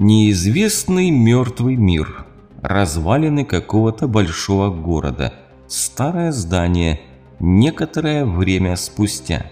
Неизвестный мертвый мир. Развалины какого-то большого города. Старое здание. Некоторое время спустя.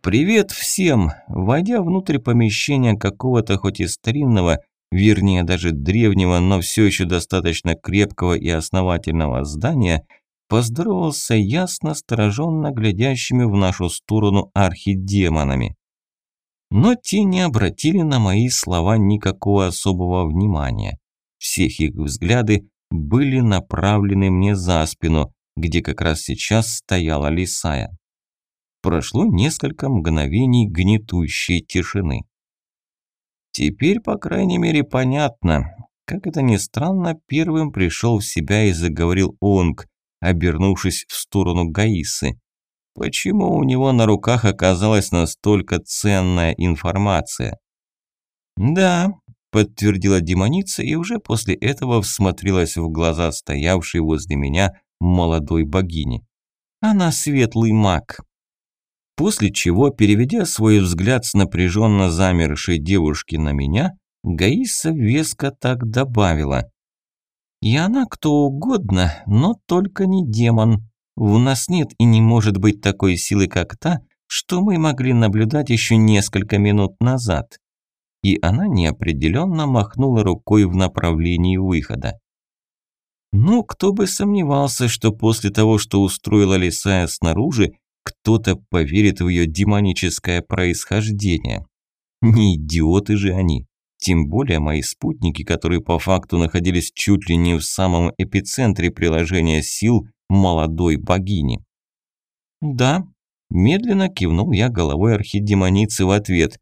Привет всем! Войдя внутрь помещения какого-то хоть и старинного, вернее даже древнего, но все еще достаточно крепкого и основательного здания – поздоровался ясно стороженно глядящими в нашу сторону архидемонами. Но те не обратили на мои слова никакого особого внимания. Всех их взгляды были направлены мне за спину, где как раз сейчас стояла лисая. Прошло несколько мгновений гнетущей тишины. Теперь, по крайней мере, понятно. Как это ни странно, первым пришел в себя и заговорил Онг, обернувшись в сторону Гаисы. Почему у него на руках оказалась настолько ценная информация? «Да», – подтвердила демоница и уже после этого всмотрелась в глаза стоявшей возле меня молодой богини. «Она светлый маг». После чего, переведя свой взгляд с напряженно замершей девушки на меня, Гаиса веско так добавила. И она кто угодно, но только не демон. У нас нет и не может быть такой силы, как та, что мы могли наблюдать еще несколько минут назад. И она неопределенно махнула рукой в направлении выхода. Ну, кто бы сомневался, что после того, что устроила Лисая снаружи, кто-то поверит в ее демоническое происхождение. Не идиоты же они. Тем более мои спутники, которые по факту находились чуть ли не в самом эпицентре приложения сил молодой богини. «Да», – медленно кивнул я головой архидемоницы в ответ.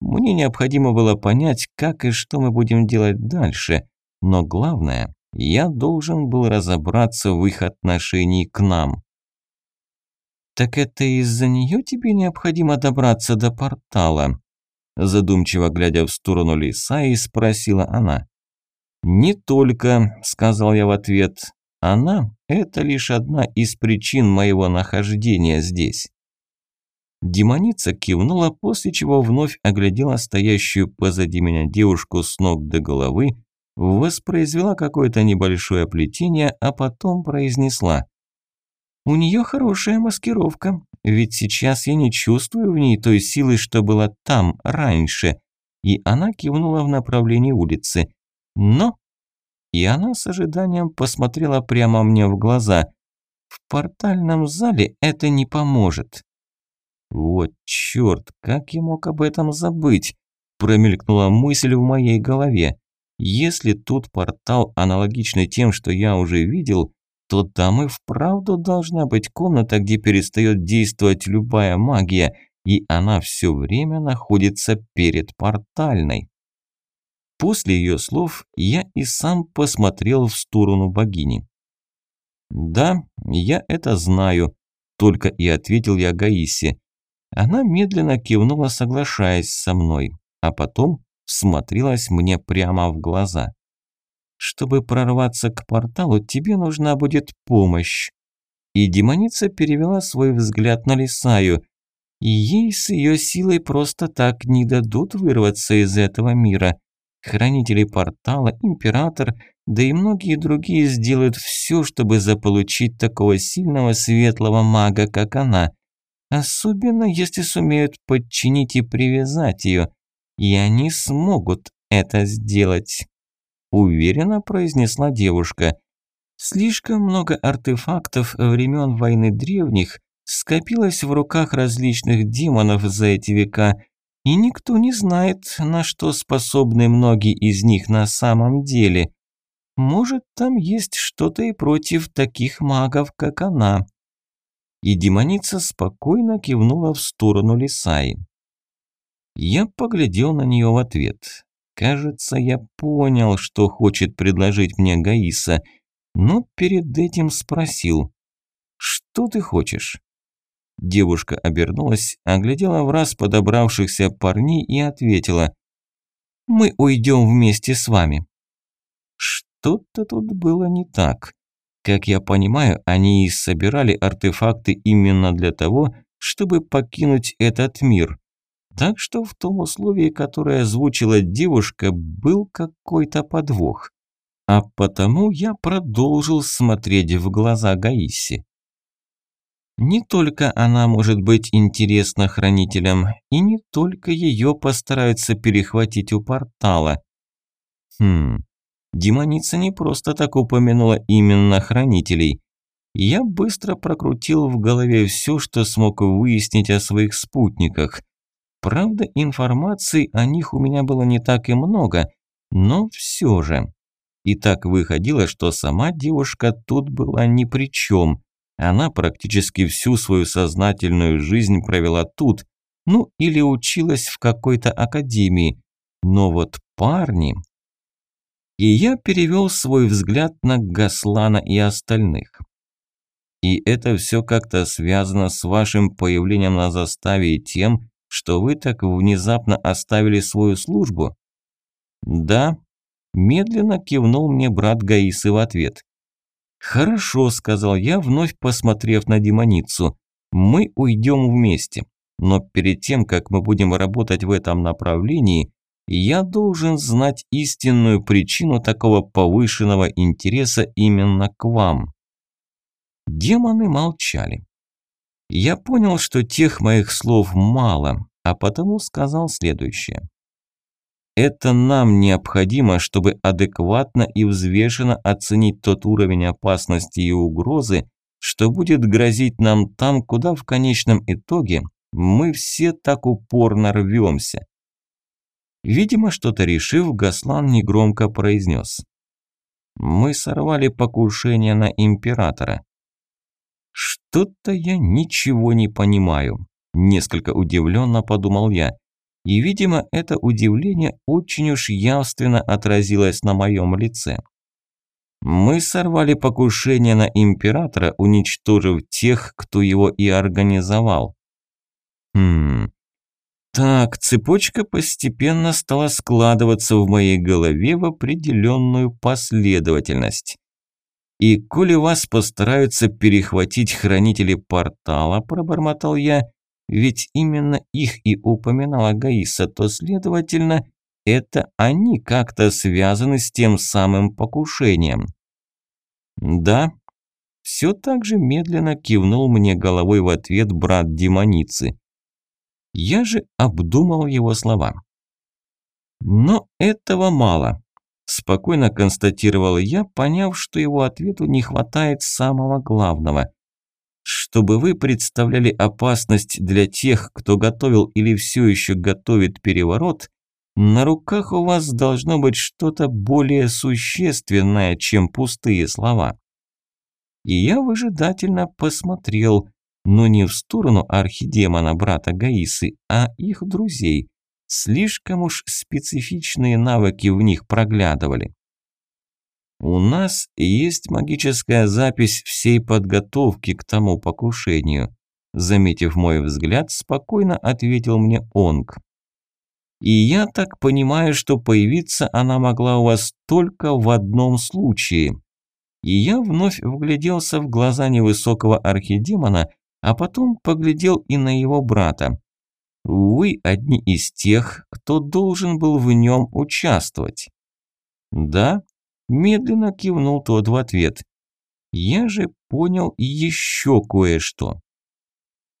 «Мне необходимо было понять, как и что мы будем делать дальше, но главное, я должен был разобраться в их отношении к нам». «Так это из-за нее тебе необходимо добраться до портала?» Задумчиво глядя в сторону лиса, и спросила она. «Не только», – сказал я в ответ. «Она – это лишь одна из причин моего нахождения здесь». Демоница кивнула, после чего вновь оглядела стоящую позади меня девушку с ног до головы, воспроизвела какое-то небольшое плетение, а потом произнесла. «У нее хорошая маскировка. Ведь сейчас я не чувствую в ней той силы, что была там, раньше. И она кивнула в направлении улицы. Но... И она с ожиданием посмотрела прямо мне в глаза. В портальном зале это не поможет. Вот черт, как я мог об этом забыть? Промелькнула мысль в моей голове. Если тут портал аналогичный тем, что я уже видел, то там и вправду должна быть комната, где перестает действовать любая магия, и она все время находится перед портальной. После ее слов я и сам посмотрел в сторону богини. «Да, я это знаю», – только и ответил я Гаисе. Она медленно кивнула, соглашаясь со мной, а потом смотрелась мне прямо в глаза. Чтобы прорваться к порталу, тебе нужна будет помощь. И демоница перевела свой взгляд на Лисаю. Ей с ее силой просто так не дадут вырваться из этого мира. Хранители портала, император, да и многие другие сделают все, чтобы заполучить такого сильного светлого мага, как она. Особенно, если сумеют подчинить и привязать ее. И они смогут это сделать уверенно произнесла девушка. Слишком много артефактов времен войны древних скопилось в руках различных демонов за эти века, и никто не знает, на что способны многие из них на самом деле. Может, там есть что-то и против таких магов, как она. И демоница спокойно кивнула в сторону Лисаи. Я поглядел на нее в ответ. Кажется, я понял, что хочет предложить мне Гаиса, но перед этим спросил, «Что ты хочешь?» Девушка обернулась, оглядела в раз подобравшихся парней и ответила, «Мы уйдем вместе с вами». Что-то тут было не так. Как я понимаю, они и собирали артефакты именно для того, чтобы покинуть этот мир. Так что в том условии, которое озвучила девушка, был какой-то подвох. А потому я продолжил смотреть в глаза Гаиси. Не только она может быть интересна хранителям, и не только ее постараются перехватить у портала. Хм, демоница не просто так упомянула именно хранителей. Я быстро прокрутил в голове все, что смог выяснить о своих спутниках. Правда, информации о них у меня было не так и много, но все же. И так выходило, что сама девушка тут была ни при чем. Она практически всю свою сознательную жизнь провела тут, ну или училась в какой-то академии. Но вот парни... И я перевел свой взгляд на Гаслана и остальных. И это все как-то связано с вашим появлением на заставе и тем, что вы так внезапно оставили свою службу? Да, медленно кивнул мне брат Гаисы в ответ. «Хорошо», – сказал я, вновь посмотрев на демоницу. «Мы уйдем вместе. Но перед тем, как мы будем работать в этом направлении, я должен знать истинную причину такого повышенного интереса именно к вам». Демоны молчали. Я понял, что тех моих слов мало, а потому сказал следующее. Это нам необходимо, чтобы адекватно и взвешенно оценить тот уровень опасности и угрозы, что будет грозить нам там, куда в конечном итоге мы все так упорно рвемся. Видимо, что-то решив, Гаслан негромко произнес. Мы сорвали покушение на императора. Что-то я ничего не понимаю. Несколько удивленно подумал я и, видимо, это удивление очень уж явственно отразилось на моем лице. Мы сорвали покушение на императора, уничтожив тех, кто его и организовал. Хм. Так, цепочка постепенно стала складываться в моей голове в определенную последовательность. И коли вас постараются перехватить хранители портала, пробормотал я, ведь именно их и упоминала Гаиса, то, следовательно, это они как-то связаны с тем самым покушением. Да, все так же медленно кивнул мне головой в ответ брат демоницы. Я же обдумал его слова. Но этого мало, спокойно констатировал я, поняв, что его ответу не хватает самого главного чтобы вы представляли опасность для тех, кто готовил или все еще готовит переворот, на руках у вас должно быть что-то более существенное, чем пустые слова. И я выжидательно посмотрел, но не в сторону архидемона брата Гаисы, а их друзей. Слишком уж специфичные навыки в них проглядывали. У нас есть магическая запись всей подготовки к тому покушению. Заметив мой взгляд, спокойно ответил мне Онг. И я так понимаю, что появиться она могла у вас только в одном случае. И я вновь вгляделся в глаза невысокого архидемона, а потом поглядел и на его брата. Вы одни из тех, кто должен был в нем участвовать. Да, Медленно кивнул тот в ответ. Я же понял еще кое-что.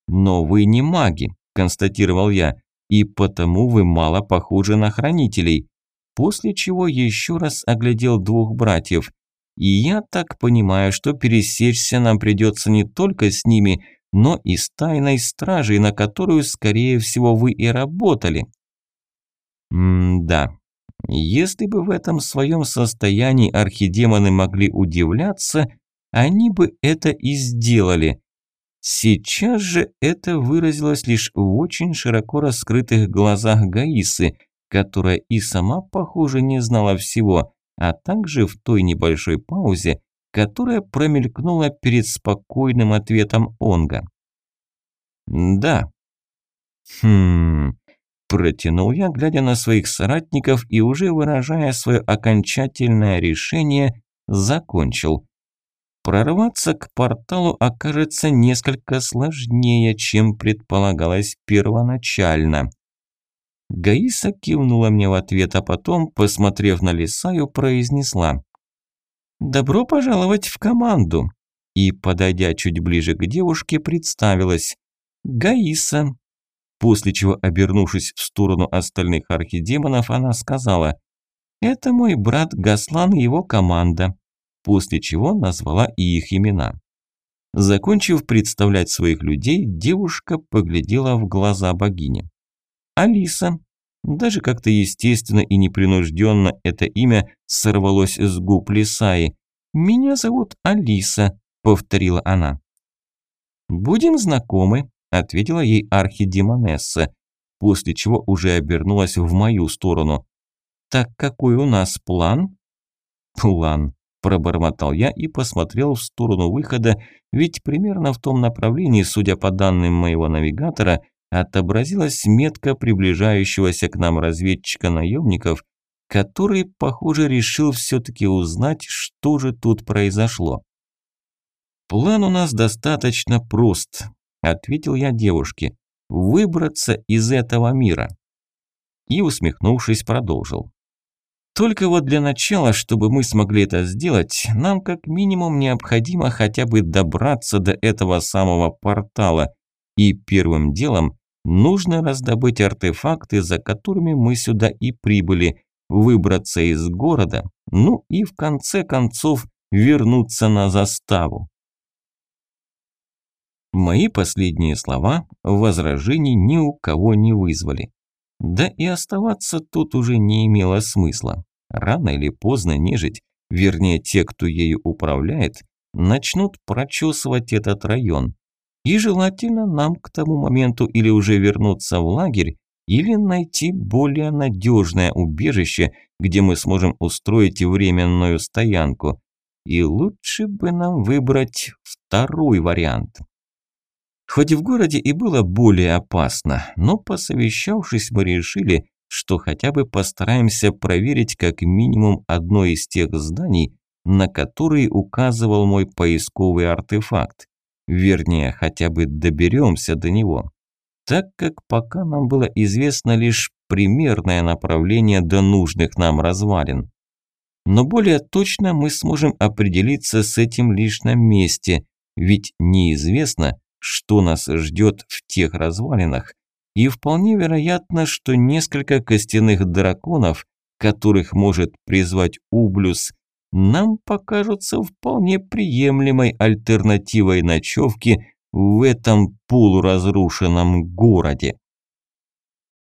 «Но вы не маги», – констатировал я, – «и потому вы мало похожи на хранителей». После чего еще раз оглядел двух братьев. И я так понимаю, что пересечься нам придется не только с ними, но и с тайной стражей, на которую, скорее всего, вы и работали. М-да, если бы в этом своем состоянии архидемоны могли удивляться, они бы это и сделали. Сейчас же это выразилось лишь в очень широко раскрытых глазах Гаисы, которая и сама, похоже, не знала всего, а также в той небольшой паузе, которая промелькнула перед спокойным ответом Онга. «Да». «Хм...» Протянул я, глядя на своих соратников и уже выражая свое окончательное решение, закончил. Прорваться к порталу окажется несколько сложнее, чем предполагалось первоначально. Гаиса кивнула мне в ответ, а потом, посмотрев на Лисаю, произнесла «Добро пожаловать в команду!» и, подойдя чуть ближе к девушке, представилась «Гаиса». После чего, обернувшись в сторону остальных архидемонов, она сказала «Это мой брат Гаслан и его команда», после чего назвала и их имена. Закончив представлять своих людей, девушка поглядела в глаза богини. Алиса. Даже как-то естественно и непринужденно это имя сорвалось с губ Лисаи. «Меня зовут Алиса», – повторила она. «Будем знакомы», – ответила ей архидемонесса, после чего уже обернулась в мою сторону. «Так какой у нас план?» «План», – пробормотал я и посмотрел в сторону выхода, ведь примерно в том направлении, судя по данным моего навигатора – отобразилась метка приближающегося к нам разведчика наемников, который, похоже, решил все-таки узнать, что же тут произошло. «План у нас достаточно прост», – ответил я девушке, – «выбраться из этого мира». И, усмехнувшись, продолжил. Только вот для начала, чтобы мы смогли это сделать, нам как минимум необходимо хотя бы добраться до этого самого портала, и первым делом нужно раздобыть артефакты, за которыми мы сюда и прибыли, выбраться из города, ну и в конце концов вернуться на заставу. Мои последние слова возражений ни у кого не вызвали. Да и оставаться тут уже не имело смысла. Рано или поздно нежить, вернее те, кто ею управляет, начнут прочесывать этот район. И желательно нам к тому моменту или уже вернуться в лагерь, или найти более надежное убежище, где мы сможем устроить временную стоянку. И лучше бы нам выбрать второй вариант. Хоть в городе и было более опасно, но посовещавшись, мы решили, что хотя бы постараемся проверить как минимум одно из тех зданий, на которые указывал мой поисковый артефакт. Вернее, хотя бы доберемся до него. Так как пока нам было известно лишь примерное направление до нужных нам развалин. Но более точно мы сможем определиться с этим лишь на месте, ведь неизвестно, что нас ждет в тех развалинах, и вполне вероятно, что несколько костяных драконов, которых может призвать Ублюс, нам покажутся вполне приемлемой альтернативой ночевки в этом полуразрушенном городе.